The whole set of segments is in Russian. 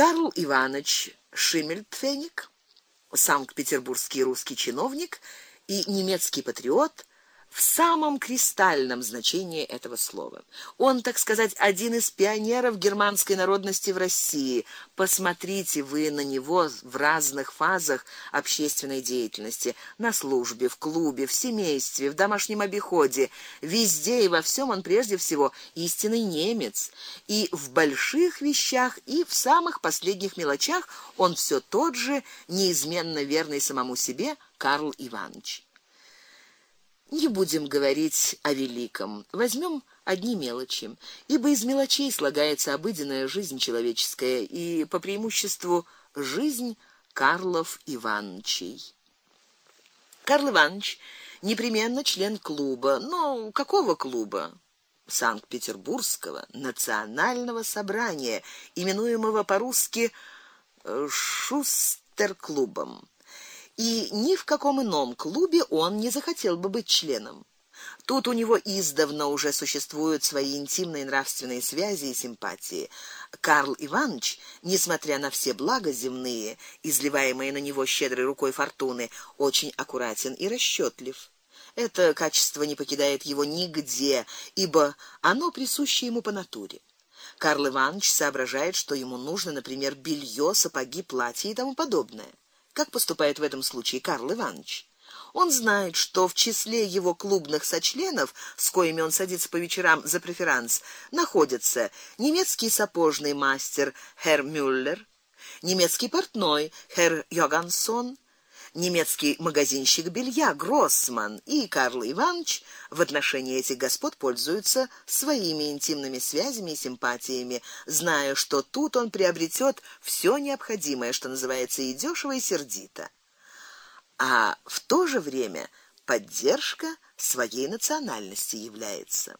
Карл Иванович Шиммельпфенnig, санкт-петербургский русский чиновник и немецкий патриот, в самом кристальном значении этого слова. Он, так сказать, один из пионеров германской народности в России. Посмотрите вы на него в разных фазах общественной деятельности: на службе, в клубе, в семействе, в домашнем обиходе, везде и во всем он прежде всего истинный немец. И в больших вещах, и в самых последних мелочах он все тот же неизменно верный самому себе Карл Иванович. Не будем говорить о великом. Возьмем одни мелочи, ибо из мелочей слагается обыденная жизнь человеческая и по преимуществу жизнь Карлов Ивановичей. Карл Иванович непременно член клуба, но какого клуба? Санкт-Петербургского национального собрания, именуемого по-русски Шустер-клубом и ни в каком ином клубе он не захотел бы быть членом. Тут у него издавна уже существуют свои интимные нравственные связи и симпатии. Карл Иванович, несмотря на все блага земные, изливаемые на него щедрой рукой фортуны, очень аккуратен и расчётлив. Это качество не покидает его нигде, ибо оно присуще ему по натуре. Карл Иванович соображает, что ему нужно, например, белье, сапоги, платья и тому подобное. Как поступает в этом случае Карл Иванович? Он знает, что в числе его клубных сочленов, с коими он садится по вечерам за преферанс, находятся немецкий сапожный мастер Херр Мюллер, немецкий портной Херр Йогансон, немецкий магазинщик белья Гроссман и Карл Иванович в отношении этих господ пользуются своими интимными связями и симпатиями, зная, что тут он приобретет все необходимое, что называется, и дешево, и сердито. А в то же время поддержка своей национальности является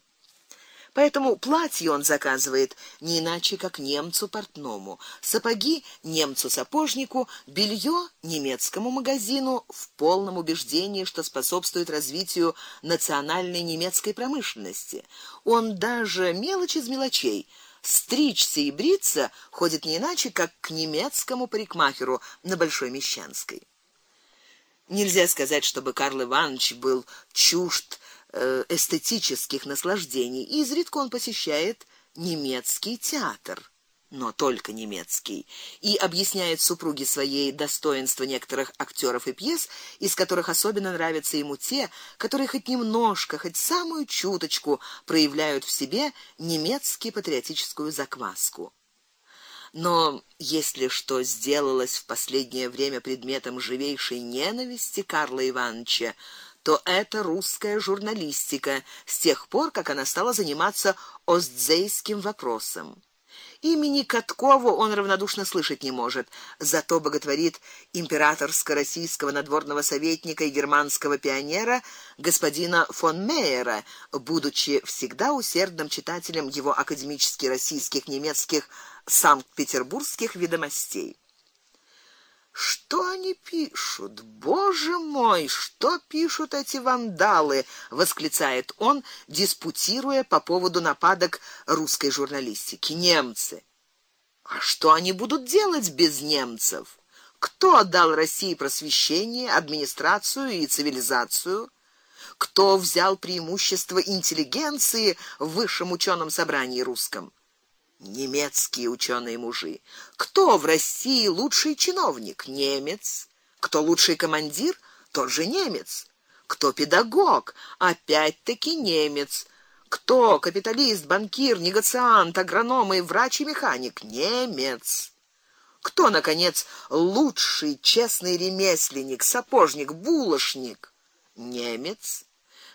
Поэтому платье он заказывает не иначе, как немцу портному, сапоги немцу сапожнику, белье немецкому магазину в полном убеждении, что способствует развитию национальной немецкой промышленности. Он даже мелочь из мелочей стричься и бриться ходит не иначе, как к немецкому парикмахеру на Большой Мещанской. Нельзя сказать, чтобы Карл Иванович был чужд эстетических наслаждений. И изредка он посещает немецкий театр, но только немецкий, и объясняет супруге своей достоинства некоторых актеров и пьес, из которых особенно нравятся ему те, которые хоть немножко, хоть самую чуточку проявляют в себе немецкий патриотическую закваску. Но если что сделалось в последнее время предметом живейшей ненависти Карла Ивановича, то это русская журналистика с тех пор, как она стала заниматься остзейским вопросом. Имени Каткова он равнодушно слышать не может, зато боготворит императорско-российского надворного советника и германского пионера господина фон Мейера, будучи всегда усердным читателем его академических российских, немецких, санкт-петербургских ведомостей. Что они пишут? Боже мой, что пишут эти вандалы, восклицает он, диспутируя по поводу нападок русской журналистики. Немцы. А что они будут делать без немцев? Кто отдал России просвещение, администрацию и цивилизацию? Кто взял преимущество интеллигенции в высшем ученом собрании русском? Немецкие ученые-мужи. Кто в России лучший чиновник? Немец. Кто лучший командир? Тот же немец. Кто педагог? Опять-таки немец. Кто капиталист, банкир, негациант, агроном и врач и механик? Немец. Кто наконец лучший честный ремесленник, сапожник, булочник? Немец.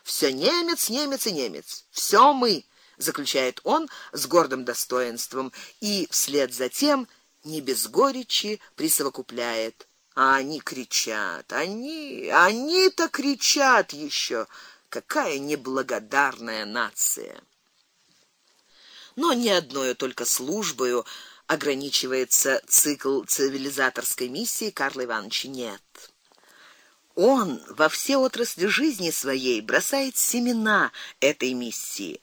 Все немец, немец и немец. Все мы заключает он с гордым достоинством и вслед за тем не без горечи присовокупляет: а они кричат, они, они-то кричат еще, какая неблагодарная нация. Но не одной только службою ограничивается цикл цивилизаторской миссии Карла Ивановича нет. Он во все отрасли жизни своей бросает семена этой миссии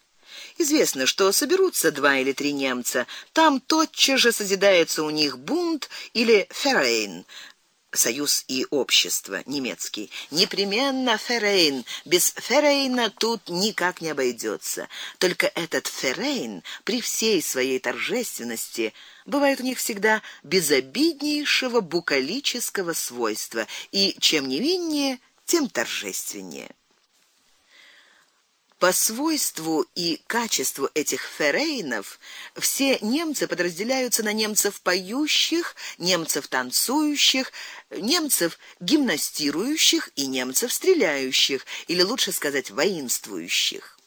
Известно, что соберутся два или три немца, там тотчас же созидается у них бунт или ферейн, союз и общество немецкий. Непременно Ферейн. Без Ферейна тут никак не обойдется. Только этот Ферейн при всей своей торжественности бывает у них всегда безобиднейшего букалического свойства, и чем невиннее, тем торжественнее. По свойству и качеству этих ферейнов все немцы подразделяются на немцев поющих, немцев танцующих, немцев гимнастирующих и немцев стреляющих, или лучше сказать, воинствующих.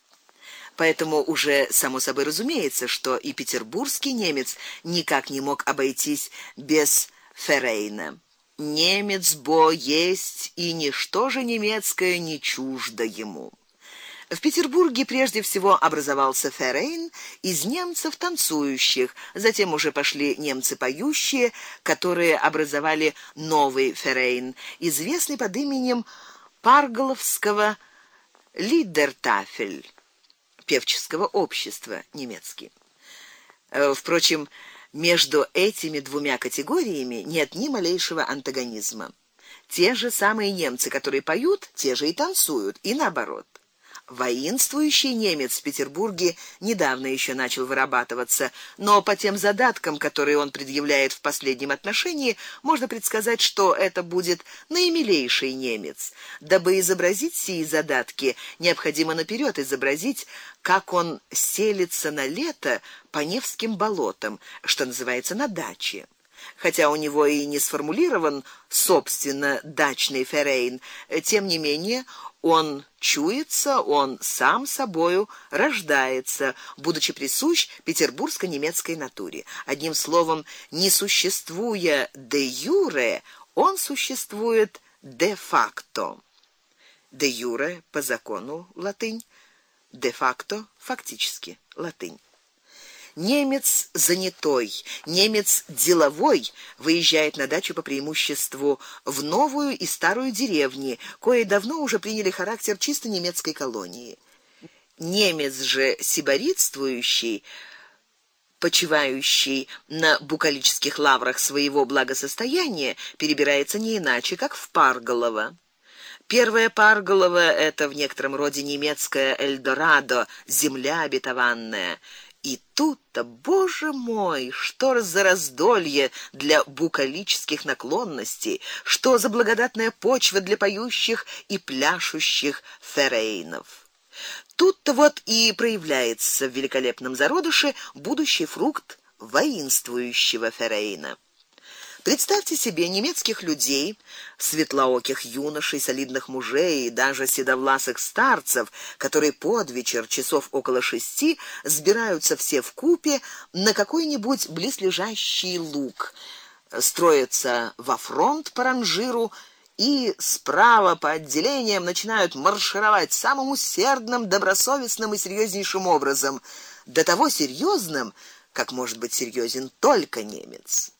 Поэтому уже само собой разумеется, что и петербургский немец никак не мог обойтись без ферейна. Немец бо есть, и ничто же немецкое не чуждо ему. В Петербурге прежде всего образовался ферейн из немцев танцующих, затем уже пошли немцы поющие, которые образовали новый ферейн, известный под именем Парголовского Лидертафель, певческого общества немецкий. Э, впрочем, между этими двумя категориями нет ни малейшего антагонизма. Те же самые немцы, которые поют, те же и танцуют, и наоборот. Воинствующий немец в Петербурге недавно еще начал вырабатываться, но по тем задаткам, которые он предъявляет в последнем отношении, можно предсказать, что это будет наимилейший немец. Дабы изобразить сии задатки, необходимо наперед изобразить, как он селится на лето по Невским болотам, что называется, на даче хотя у него и не сформулирован собственно дачный ферейн, тем не менее он чуется, он сам собою рождается, будучи присущ петербургско-немецкой натуре. Одним словом, не существуя де юре, он существует де факто. Де юре по закону латынь, де факто фактически латынь. Немец занятой, немец деловой выезжает на дачу по преимуществу в новую и старую деревни, кои давно уже приняли характер чисто немецкой колонии. Немец же сиборитствующий почивающий на букалических лаврах своего благосостояния, перебирается не иначе, как в Парголово. Первое Парголово это в некотором роде немецкое Эльдорадо, земля обетованная. И тут-то, боже мой, что за раздолье для букалических наклонностей, что за благодатная почва для поющих и пляшущих ферейнов. Тут-то вот и проявляется в великолепном зародыше будущий фрукт воинствующего ферейна. Представьте себе немецких людей, светлооких юношей, солидных мужей и даже седовласых старцев, которые под вечер часов около шести сбираются все в купе на какой-нибудь близлежащий луг, строятся во фронт по ранжиру и справа по отделениям начинают маршировать самым усердным, добросовестным и серьезнейшим образом, до того серьезным, как может быть серьезен только немец.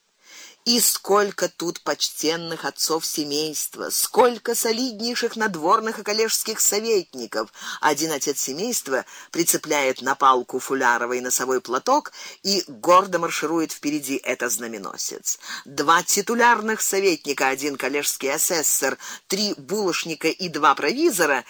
И сколько тут почтенных отцов семейства, сколько солиднейших надворных и коллежских советников. Один отец семейства прицепляет на палку фуляровый носовой платок и гордо марширует впереди это знаменосец. Два титулярных советника, один коллежский асессор, три булочника и два провизора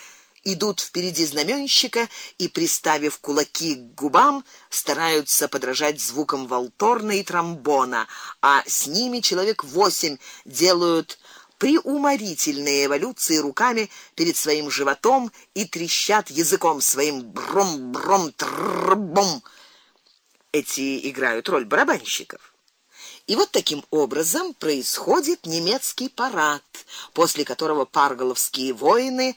идут впереди знаменщика и приставив кулаки к губам, стараются подражать звукам валторна и тромбона, а с ними человек восемь делают приуморительные эволюции руками перед своим животом и трещат языком своим бром-бром трбом. Эти играют роль барабанщиков. И вот таким образом происходит немецкий парад, после которого парголовские воины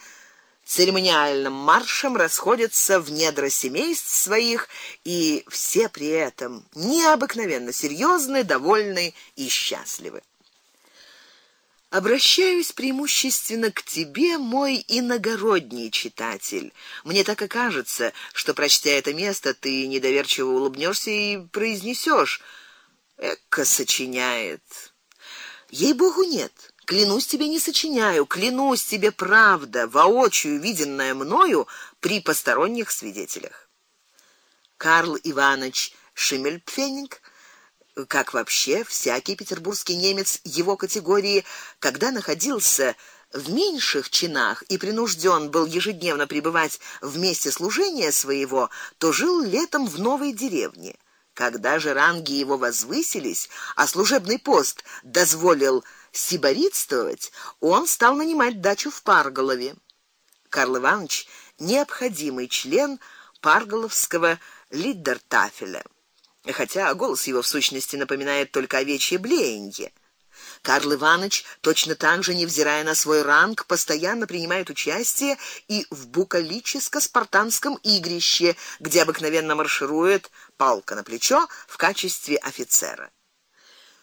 церемониальным маршем расходятся в недра семейств своих, и все при этом необыкновенно серьезны, довольны и счастливы. Обращаюсь преимущественно к тебе, мой иногородний читатель. Мне так и кажется, что прочтя это место, ты недоверчиво улыбнешься и произнесешь: "Эка сочиняет". Ей-богу, нет. Клянусь тебе, не сочиняю, клянусь тебе, правда, воочию виденная мною при посторонних свидетелях. Карл Иванович Шиммельпфенник как вообще всякий петербургский немец его категории, когда находился в меньших чинах и принужден был ежедневно пребывать в месте служения своего, то жил летом в новой деревне. Когда же ранги его возвысились, а служебный пост дозволил сиборитствовать, он стал нанимать дачу в Парголове. Карл Иванович необходимый член Парголовского лидертафеля хотя голос его в сущности напоминает только овечье блеяние. Карл Иванович точно так же, невзирая на свой ранг, постоянно принимает участие и в букалическо-спартанском игрище, где обыкновенно марширует палка на плечо в качестве офицера.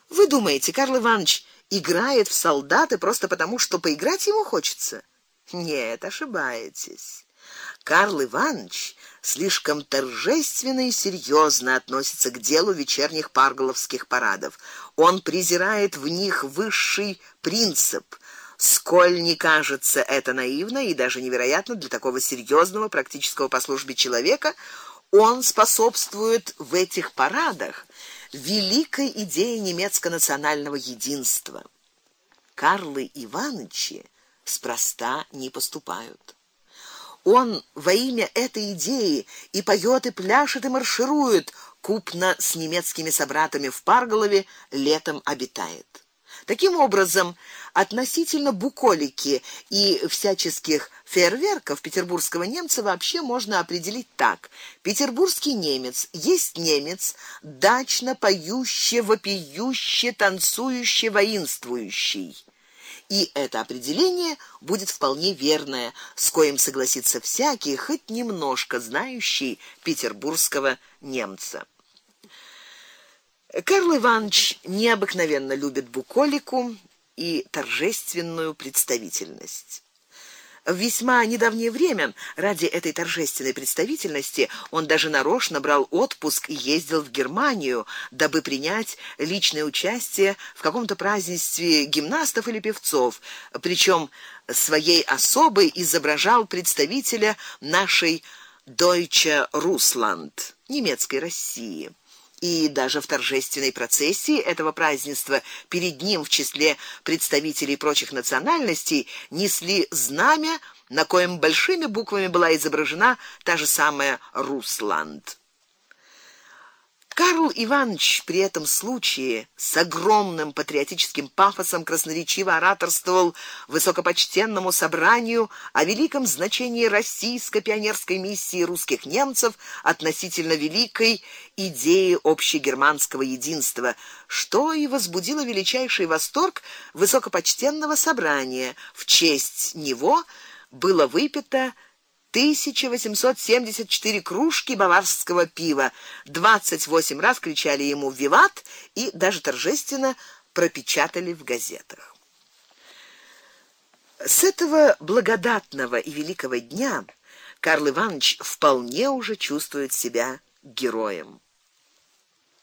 Вы думаете, Карл Иванович играет в солдаты просто потому, что поиграть ему хочется? Нет, ошибаетесь. Карл Иванович слишком торжественно и серьезно относится к делу вечерних парголовских парадов. Он презирает в них высший принцип. Сколь не кажется это наивно и даже невероятно для такого серьезного практического по службе человека, он способствует в этих парадах великой идее немецко-национального единства. Карлы Ивановичи спроста не поступают. Он во имя этой идеи и поет, и пляшет, и марширует, купно с немецкими собратами в Парголове летом обитает. Таким образом, относительно буколики и всяческих фейерверков петербургского немца вообще можно определить так: петербургский немец есть немец, дачно поющий, вопиющий, танцующий, воинствующий и это определение будет вполне верное, с коим согласится всякий, хоть немножко знающий петербургского немца. Карл Иванович необыкновенно любит буколику и торжественную представительность. В весьма недавнее время ради этой торжественной представительности он даже нарочно брал отпуск и ездил в Германию, дабы принять личное участие в каком-то празднестве гимнастов или певцов, причем своей особой изображал представителя нашей Deutsche Russland, немецкой России и даже в торжественной процессии этого празднества перед ним в числе представителей прочих национальностей несли знамя, на коем большими буквами была изображена та же самая Русланд. Карл Иванович при этом случае с огромным патриотическим пафосом красноречиво ораторствовал высокопочтенному собранию о великом значении российской пионерской миссии русских немцев относительно великой идеи общегерманского единства, что и возбудило величайший восторг высокопочтенного собрания. В честь него было выпито 1874 кружки баварского пива. 28 раз кричали ему виват и даже торжественно пропечатали в газетах. С этого благодатного и великого дня Карл Иванович вполне уже чувствует себя героем.